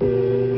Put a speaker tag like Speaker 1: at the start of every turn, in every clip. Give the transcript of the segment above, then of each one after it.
Speaker 1: Mm-hmm.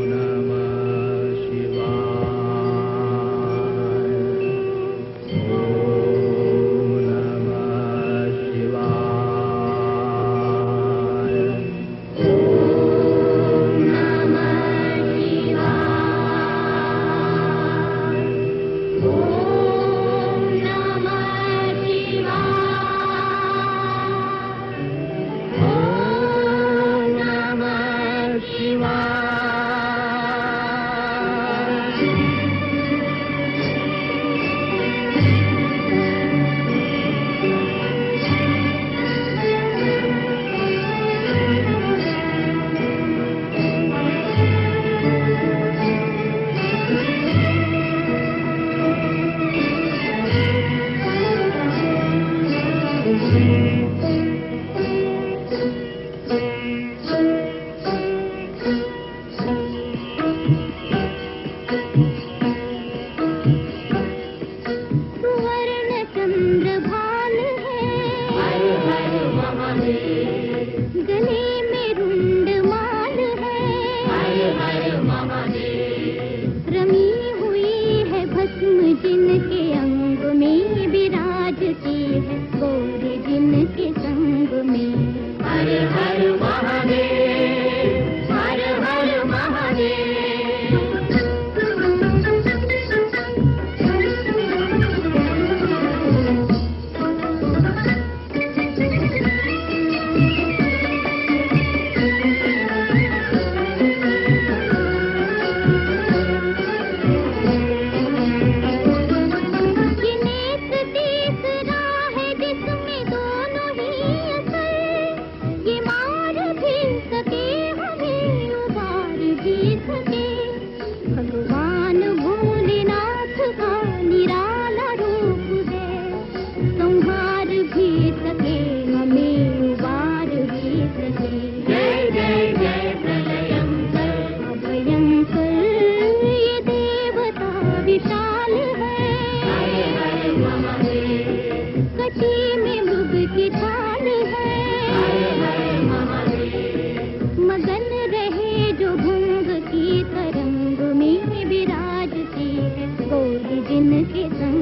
Speaker 2: in the kitchen.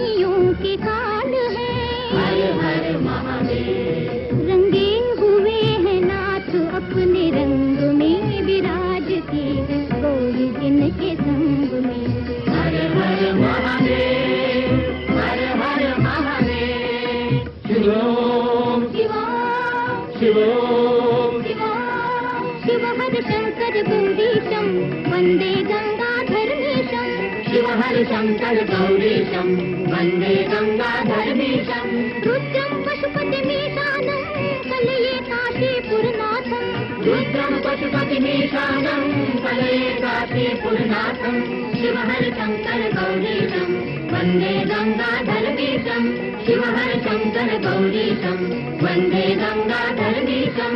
Speaker 2: रंग में के में
Speaker 1: हर हर हर
Speaker 2: शिव हर शंकर गौरीशम वंदे गंगाधर्मीशम
Speaker 1: शिव शंकर गौरीशम वंदे रुद्रम् पशुपतिमीशानम् कलये काशी पुरुनाथं शिवहर शङ्कर वन्दे गङ्गाधरमीतं शिवहर शङ्कर गौरीशं वन्दे गङ्गाधरमीतं